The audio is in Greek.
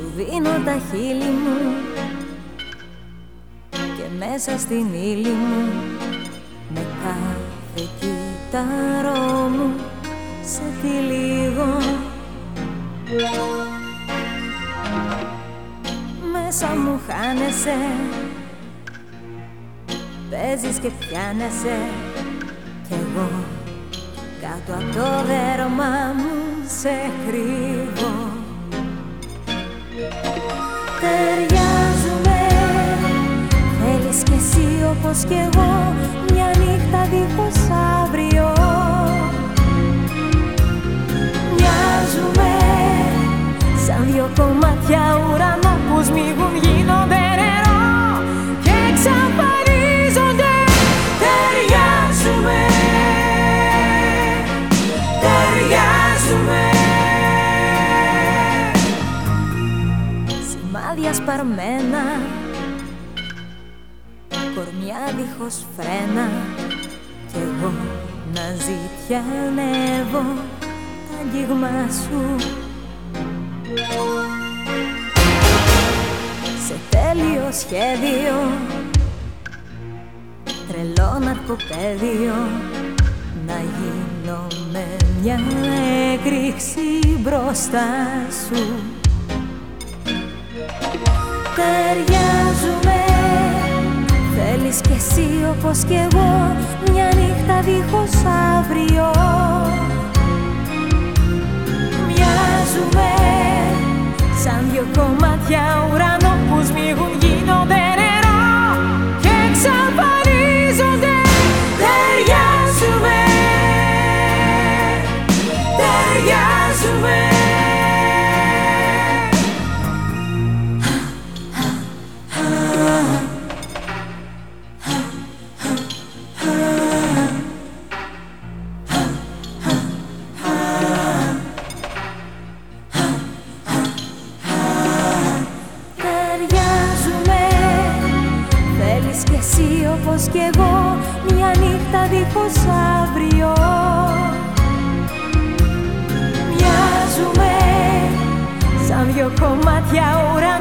Σβήνω τα χείλη μου Και μέσα στην ύλη μου Με κάθε κύτταρό μου Σε τυλίγω Μέσα μου χάνεσαι Παίζεις και πιάνεσαι Κι εγώ κάτω από το δέρμα μου σε κρύβω εσύ όπως κι εγώ Μια νύχτα δίχως αύριο Μοιάζουμε Σαν δυο κομμάτια ουρανό που σμίγουν γίνονται σπαρμένα Κορμιά δίχως φρένα. Κι εγώ να ζητιανεύω τα αγγίγμα σου. Σε τέλειο σχέδιο Τρελό ναρκοπέδιο Να γίνω με μια έκρηξη μπροστά σου. Ταιριάζουμε Θέλεις κι εσύ όπως κι εγώ Μια όπως κι εγώ μια νύχτα δίχως αύριο. Μοιάζουμε σαν δυο κομμάτια ουρανού